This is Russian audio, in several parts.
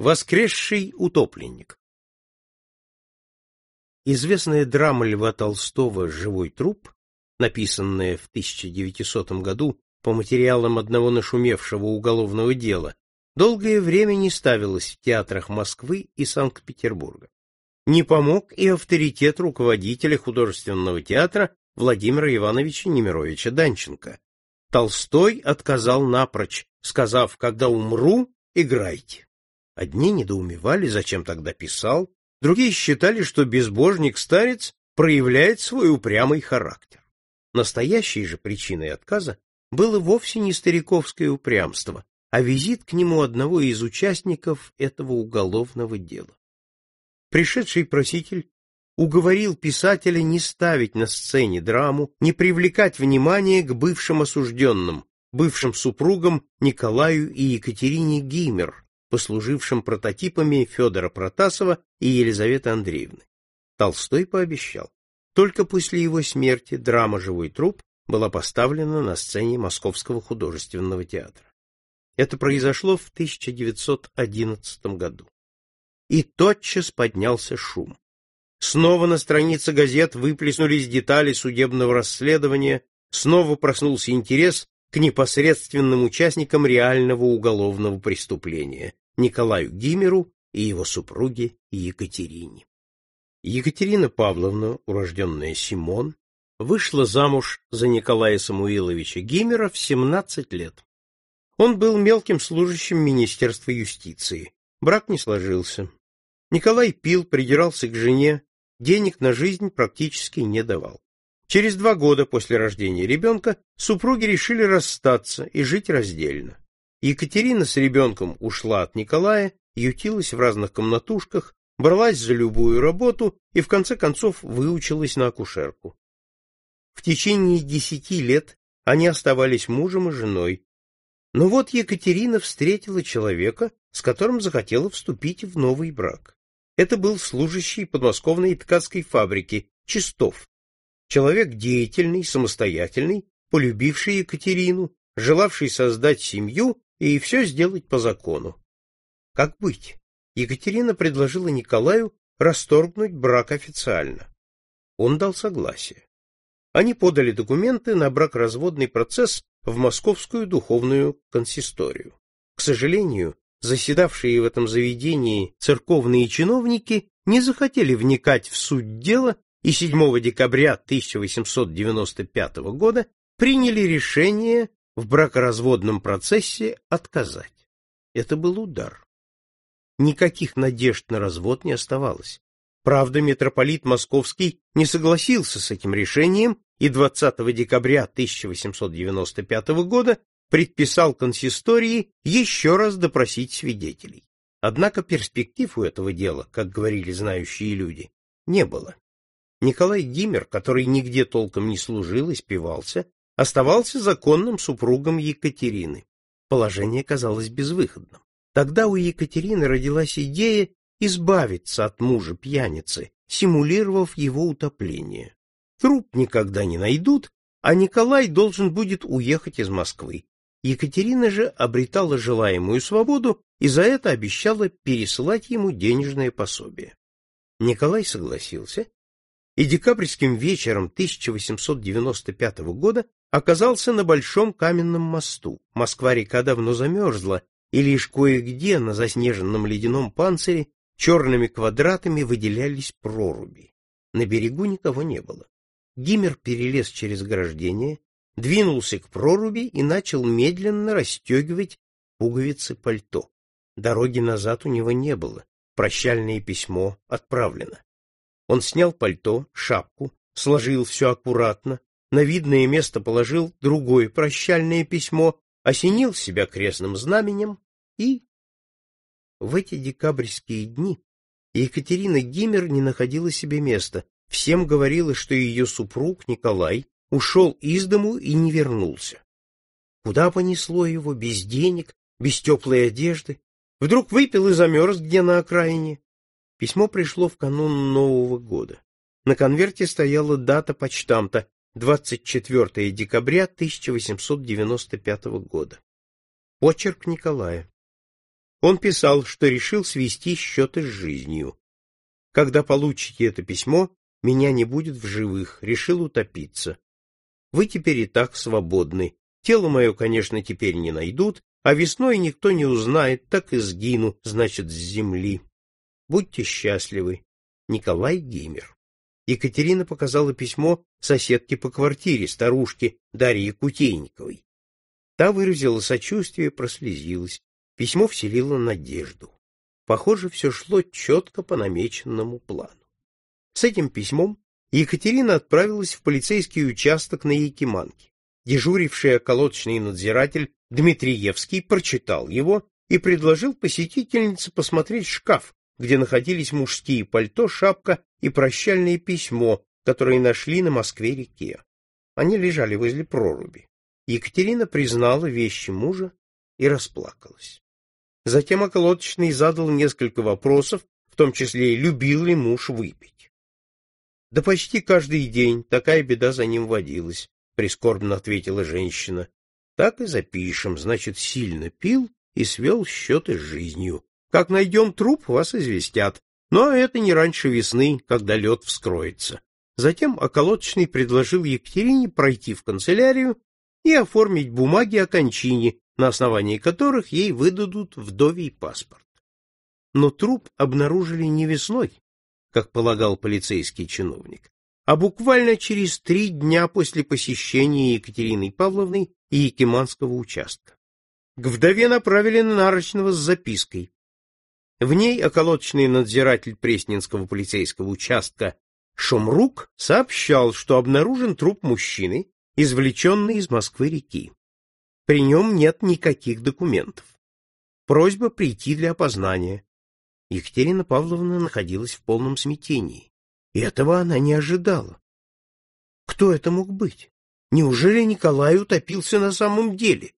Воскресший утопленник Известная драма Льва Толстого «Живой труп», написанная в 1900 году по материалам одного нашумевшего уголовного дела, долгое время не ставилась в театрах Москвы и Санкт-Петербурга. Не помог и авторитет руководителя художественного театра Владимира Ивановича Немировича Данченко. Толстой отказал напрочь, сказав, когда умру, играйте. Одни недоумевали, зачем тогда писал, другие считали, что безбожник-старец проявляет свой упрямый характер. Настоящей же причиной отказа было вовсе не стариковское упрямство, а визит к нему одного из участников этого уголовного дела. Пришедший проситель уговорил писателя не ставить на сцене драму, не привлекать внимание к бывшим осужденным, бывшим супругам Николаю и Екатерине Гимер, послужившим прототипами Федора Протасова и Елизаветы Андреевны. Толстой пообещал. Только после его смерти драма «Живой труп» была поставлена на сцене Московского художественного театра. Это произошло в 1911 году. И тотчас поднялся шум. Снова на странице газет выплеснулись детали судебного расследования, снова проснулся интерес к непосредственным участникам реального уголовного преступления Николаю Гимеру и его супруге Екатерине. Екатерина Павловна, урожденная Симон, вышла замуж за Николая Самуиловича Гимера в 17 лет. Он был мелким служащим Министерства юстиции. Брак не сложился. Николай пил, придирался к жене, денег на жизнь практически не давал. Через два года после рождения ребенка супруги решили расстаться и жить раздельно. Екатерина с ребенком ушла от Николая, ютилась в разных комнатушках, бралась за любую работу и в конце концов выучилась на акушерку. В течение десяти лет они оставались мужем и женой. Но вот Екатерина встретила человека, с которым захотела вступить в новый брак. Это был служащий подмосковной ткацкой фабрики Чистов. Человек деятельный, самостоятельный, полюбивший Екатерину, желавший создать семью и все сделать по закону. Как быть? Екатерина предложила Николаю расторгнуть брак официально. Он дал согласие. Они подали документы на бракоразводный процесс в Московскую духовную консисторию. К сожалению, заседавшие в этом заведении церковные чиновники не захотели вникать в суть дела и 7 декабря 1895 года приняли решение в бракоразводном процессе отказать. Это был удар. Никаких надежд на развод не оставалось. Правда, митрополит Московский не согласился с этим решением и 20 декабря 1895 года предписал консистории еще раз допросить свидетелей. Однако перспектив у этого дела, как говорили знающие люди, не было. Николай Гимер, который нигде толком не служил и оставался законным супругом Екатерины. Положение казалось безвыходным. Тогда у Екатерины родилась идея избавиться от мужа пьяницы, симулировав его утопление. Труп никогда не найдут, а Николай должен будет уехать из Москвы. Екатерина же обретала желаемую свободу и за это обещала пересылать ему денежное пособие. Николай согласился, и декабрьским вечером 1895 года оказался на Большом каменном мосту. Москва-река давно замерзла, и лишь кое-где на заснеженном ледяном панцире черными квадратами выделялись проруби. На берегу никого не было. Гимер перелез через ограждение, двинулся к проруби и начал медленно расстегивать пуговицы пальто. Дороги назад у него не было. Прощальное письмо отправлено. Он снял пальто, шапку, сложил все аккуратно, на видное место положил другое прощальное письмо, осенил себя крестным знаменем и... В эти декабрьские дни Екатерина Гимер не находила себе места, всем говорила, что ее супруг Николай ушел из дому и не вернулся. Куда понесло его, без денег, без теплой одежды? Вдруг выпил и замерз где на окраине? Письмо пришло в канун Нового года. На конверте стояла дата почтамта 24 декабря 1895 года. Почерк Николая. он писал, что решил свести счеты с жизнью. Когда получите это письмо, меня не будет в живых, решил утопиться. Вы теперь и так свободны. Тело мое, конечно, теперь не найдут, а весной никто не узнает, так и сгину, значит, с земли. Будьте счастливы. Николай Геймер. Екатерина показала письмо соседке по квартире, старушке Дарье Кутейниковой. Та выразила сочувствие, прослезилась. Письмо вселило надежду. Похоже, все шло четко по намеченному плану. С этим письмом Екатерина отправилась в полицейский участок на Якиманке. Дежуривший околоточный надзиратель Дмитриевский прочитал его и предложил посетительнице посмотреть шкаф, где находились мужские пальто, шапка и прощальное письмо, которые нашли на Москве-реке. Они лежали возле проруби. Екатерина признала вещи мужа и расплакалась. Затем околоточный задал несколько вопросов, в том числе любил ли муж выпить. Да почти каждый день такая беда за ним водилась, прискорбно ответила женщина. Так и запишем, значит, сильно пил и свел счеты с жизнью. Как найдем труп, вас известят, но это не раньше весны, когда лед вскроется. Затем околоточный предложил Екатерине пройти в канцелярию и оформить бумаги о кончине, на основании которых ей выдадут вдовий паспорт. Но труп обнаружили не весной, как полагал полицейский чиновник, а буквально через три дня после посещения Екатериной Павловной и Якиманского участка. К вдове направили нарочного с запиской. В ней околоточный надзиратель Пресненского полицейского участка Шумрук сообщал, что обнаружен труп мужчины, извлеченный из Москвы-реки. При нем нет никаких документов. Просьба прийти для опознания. Екатерина Павловна находилась в полном смятении. И этого она не ожидала. Кто это мог быть? Неужели Николай утопился на самом деле?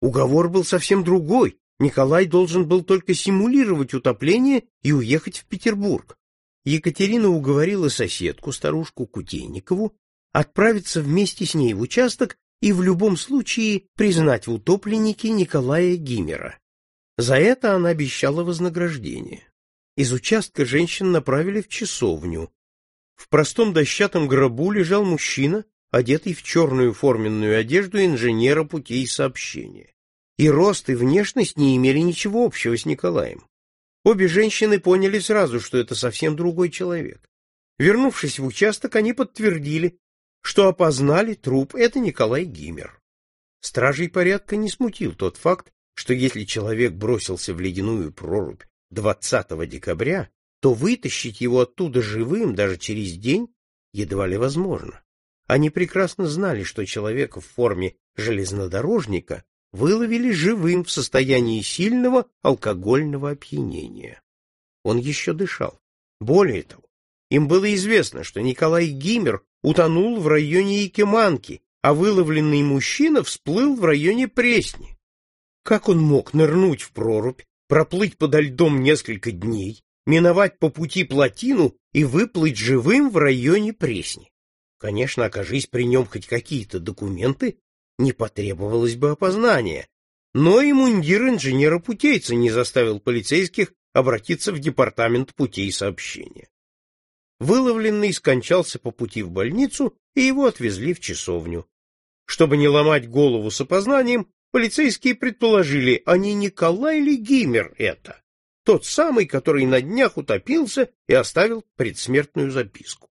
Уговор был совсем другой. Николай должен был только симулировать утопление и уехать в Петербург. Екатерина уговорила соседку, старушку Кутейникову, отправиться вместе с ней в участок и в любом случае признать в утопленнике Николая Гимера. За это она обещала вознаграждение. Из участка женщин направили в часовню. В простом дощатом гробу лежал мужчина, одетый в черную форменную одежду инженера путей сообщения. И рост, и внешность не имели ничего общего с Николаем. Обе женщины поняли сразу, что это совсем другой человек. Вернувшись в участок, они подтвердили, что опознали труп — это Николай Гимер. Стражей порядка не смутил тот факт, что если человек бросился в ледяную прорубь 20 декабря, то вытащить его оттуда живым даже через день едва ли возможно. Они прекрасно знали, что человека в форме железнодорожника выловили живым в состоянии сильного алкогольного опьянения. Он еще дышал. Более того, им было известно, что Николай Гимер утонул в районе Якиманки, а выловленный мужчина всплыл в районе Пресни. Как он мог нырнуть в прорубь, проплыть подо льдом несколько дней, миновать по пути плотину и выплыть живым в районе Пресни? Конечно, окажись при нем хоть какие-то документы, не потребовалось бы опознания, но и мундир инженера-путейца не заставил полицейских обратиться в департамент путей сообщения. Выловленный скончался по пути в больницу, и его отвезли в часовню. Чтобы не ломать голову с опознанием, полицейские предположили, а не Николай ли Гимер это? Тот самый, который на днях утопился и оставил предсмертную записку.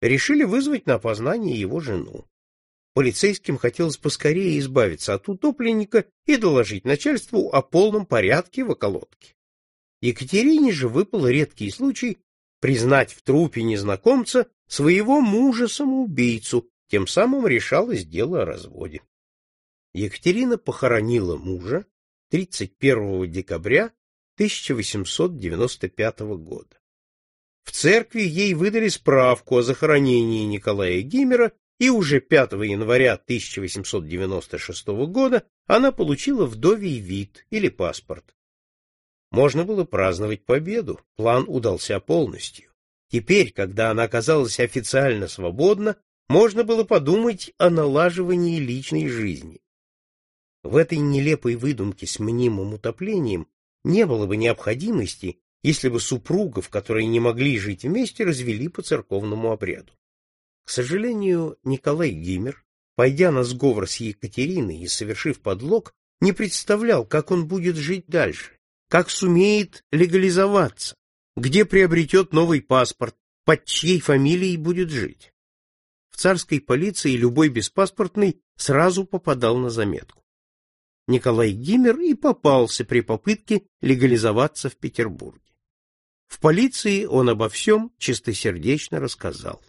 Решили вызвать на опознание его жену. Полицейским хотелось поскорее избавиться от утопленника и доложить начальству о полном порядке в околотке. Екатерине же выпал редкий случай признать в трупе незнакомца своего мужа-самоубийцу, тем самым решалось дело о разводе. Екатерина похоронила мужа 31 декабря 1895 года. В церкви ей выдали справку о захоронении Николая Гимера, и уже 5 января 1896 года она получила вдовий вид или паспорт. Можно было праздновать победу, план удался полностью. Теперь, когда она оказалась официально свободна, можно было подумать о налаживании личной жизни. В этой нелепой выдумке с мнимым утоплением не было бы необходимости, если бы супругов, которые не могли жить вместе, развели по церковному обряду. К сожалению, Николай Гиммер, пойдя на сговор с Екатериной и совершив подлог, не представлял, как он будет жить дальше, как сумеет легализоваться, где приобретет новый паспорт, под чьей фамилией будет жить. В царской полиции любой беспаспортный сразу попадал на заметку. Николай Гиммер и попался при попытке легализоваться в Петербурге. В полиции он обо всем чистосердечно рассказал.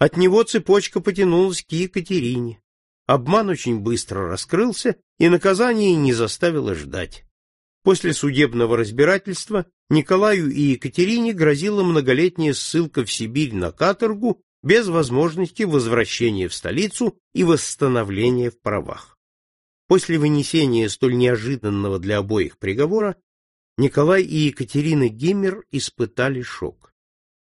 От него цепочка потянулась к Екатерине. Обман очень быстро раскрылся, и наказание не заставило ждать. После судебного разбирательства Николаю и Екатерине грозила многолетняя ссылка в Сибирь на каторгу без возможности возвращения в столицу и восстановления в правах. После вынесения столь неожиданного для обоих приговора Николай и Екатерина Гиммер испытали шок.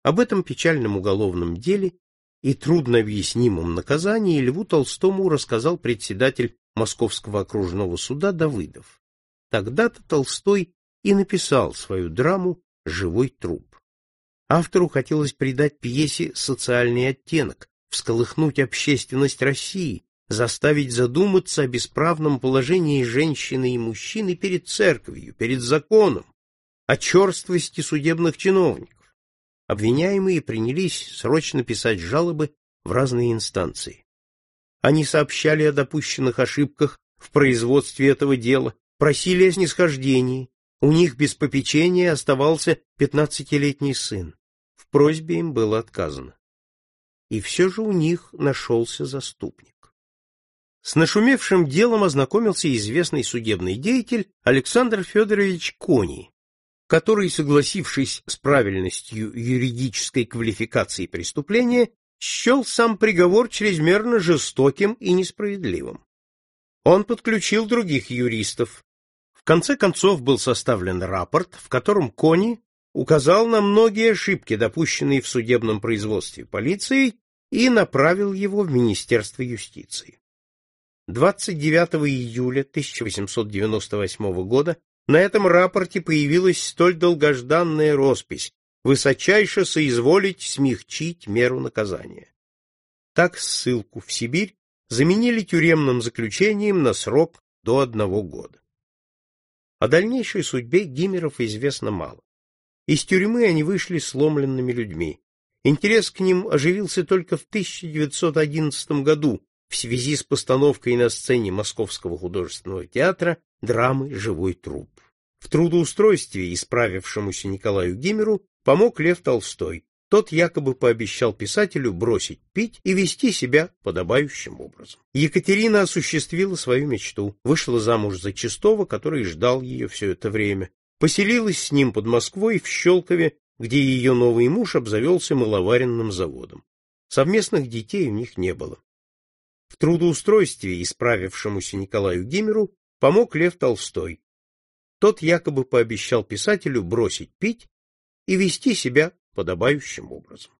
Об этом печальном уголовном деле и трудно объяснимом наказании Льву Толстому рассказал председатель Московского окружного суда Давыдов. Тогда-то Толстой и написал свою драму «Живой труп». Автору хотелось придать пьесе социальный оттенок, всколыхнуть общественность России, заставить задуматься о бесправном положении женщины и мужчины перед церковью, перед законом, о черствости судебных чиновников. Обвиняемые принялись срочно писать жалобы в разные инстанции. Они сообщали о допущенных ошибках в производстве этого дела, просили о снисхождении. У них без попечения оставался пятнадцатилетний сын. В просьбе им было отказано. И все же у них нашелся заступник. С нашумевшим делом ознакомился известный судебный деятель Александр Федорович Кони, который, согласившись с правильностью юридической квалификации преступления, счел сам приговор чрезмерно жестоким и несправедливым. Он подключил других юристов. В конце концов был составлен рапорт, в котором Кони указал на многие ошибки, допущенные в судебном производстве полицией, и направил его в Министерство юстиции. 29 июля 1898 года на этом рапорте появилась столь долгожданная роспись «Высочайше соизволить смягчить меру наказания». Так ссылку в Сибирь заменили тюремным заключением на срок до одного года. О дальнейшей судьбе Гиммеров известно мало. Из тюрьмы они вышли сломленными людьми. Интерес к ним оживился только в 1911 году, в связи с постановкой на сцене Московского художественного театра драмы «Живой труп». В трудоустройстве исправившемуся Николаю Гимеру помог Лев Толстой. Тот якобы пообещал писателю бросить пить и вести себя подобающим образом. Екатерина осуществила свою мечту, вышла замуж за Чистого, который ждал ее все это время, поселилась с ним под Москвой в Щелкове, где ее новый муж обзавелся маловаренным заводом. Совместных детей у них не было. В трудоустройстве исправившемуся Николаю Гимеру помог Лев Толстой. Тот якобы пообещал писателю бросить пить и вести себя подобающим образом.